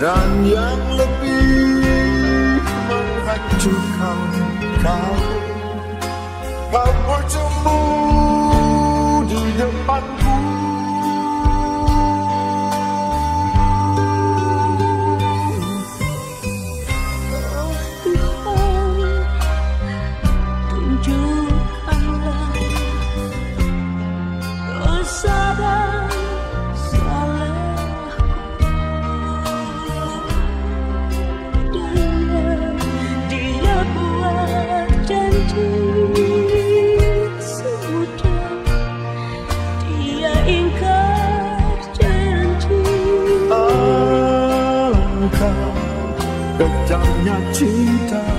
dan yang lebih menghancurkan kau kau berjuang 要记得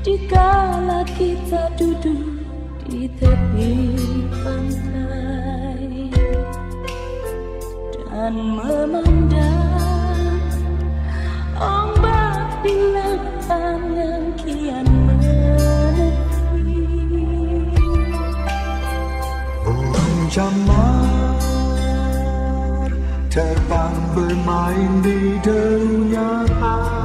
Dikala kita duduk di tepi pantai Dan memandang ombak bilangan yang kian menepi. Burung camar terbang bermain di derunya air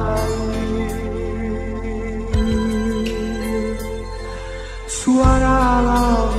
what I love.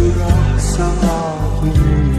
Sura Sahagini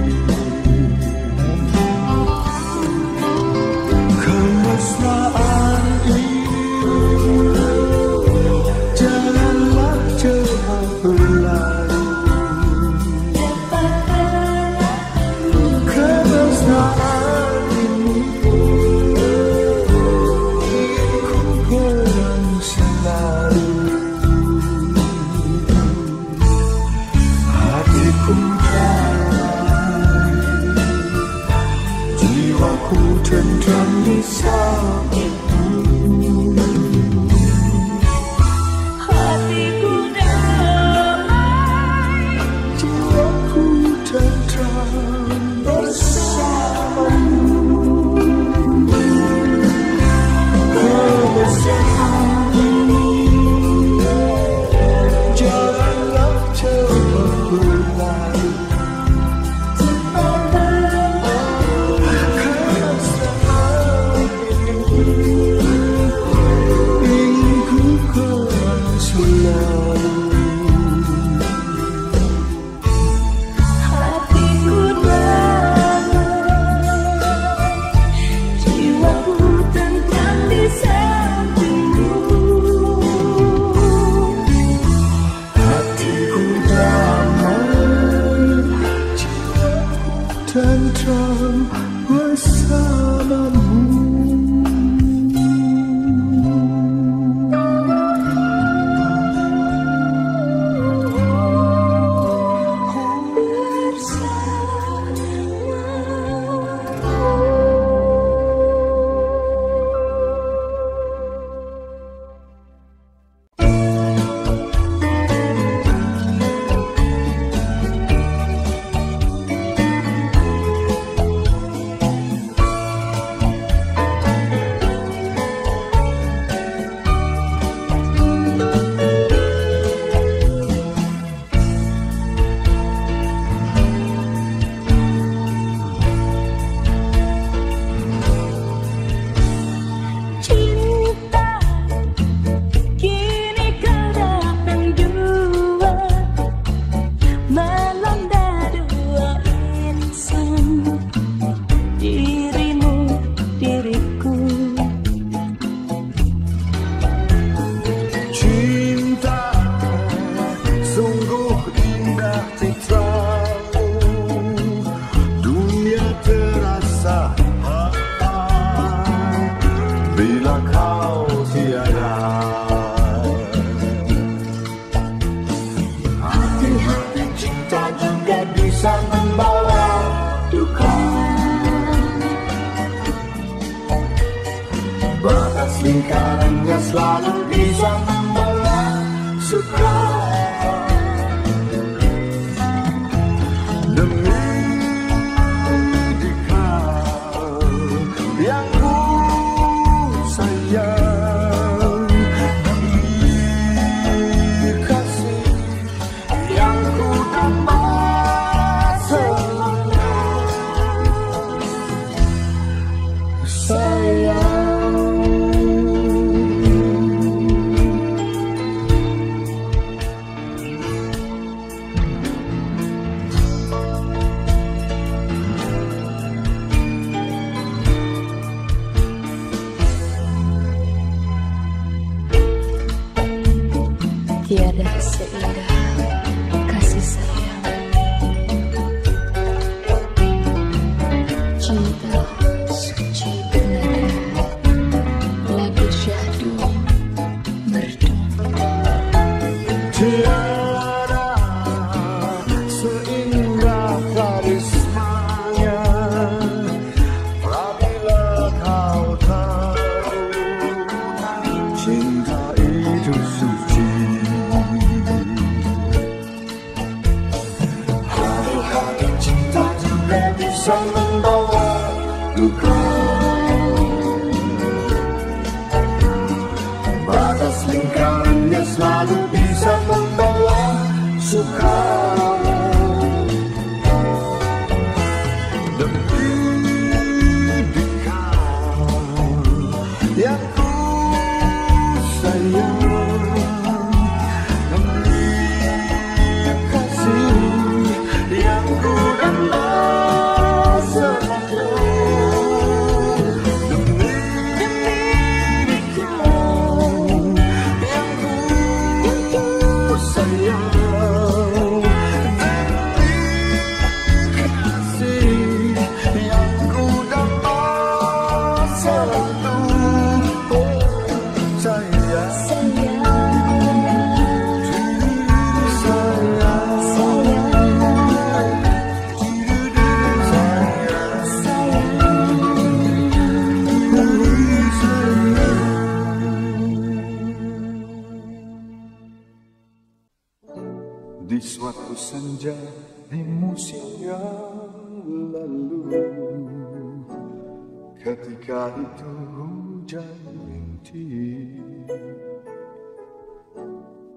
Apakah itu hujan berhenti,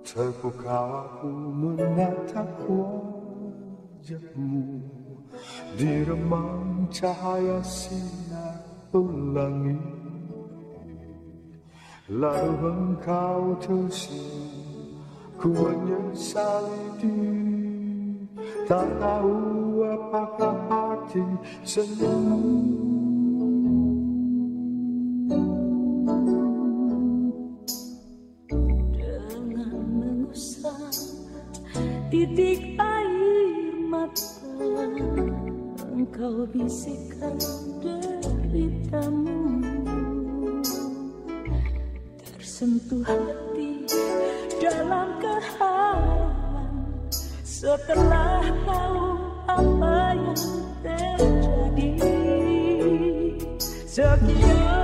Terpukau aku menatap wajahmu. Di remang cahaya sinar pelangi Lalu engkau tersenyum Ku menyesali diri. Tak tahu apakah arti senyummu titik air mata Engkau bisikan deritamu. Tersentuh hati dalam keharuan Setelah tahu apa yang terjadi. Sekian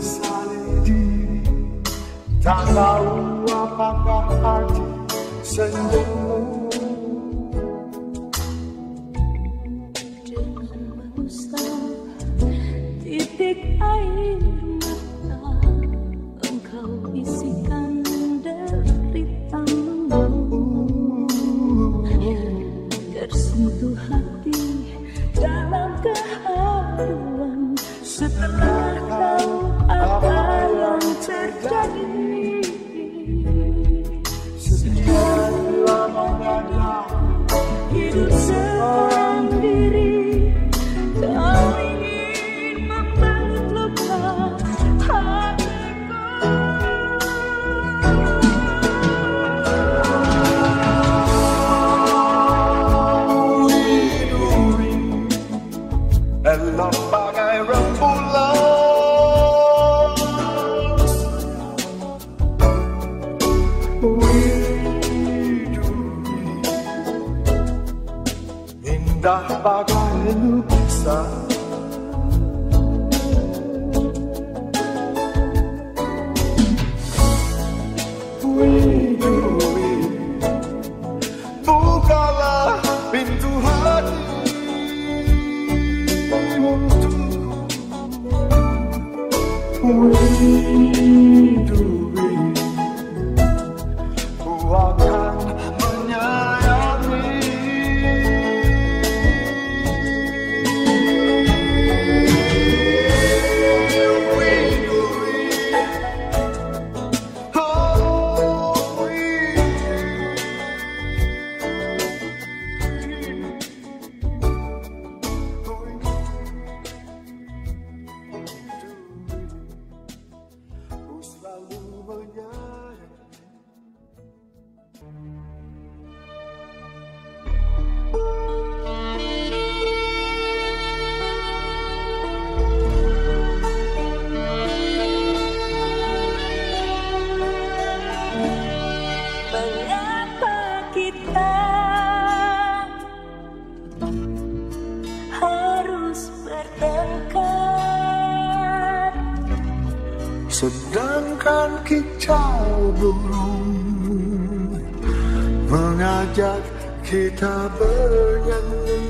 menyesali Tak tahu apakah arti senyummu Titik air mata engkau isi. kicau burung mengajak kita bernyanyi.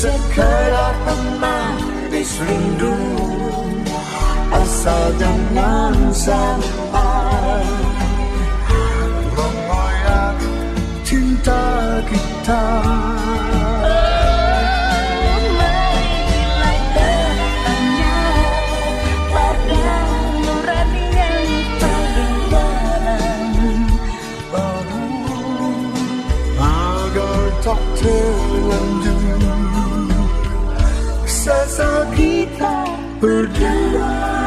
Sekelap pemanis rindu Asal jangan sampai. Mengoyak cinta kita. kita berdua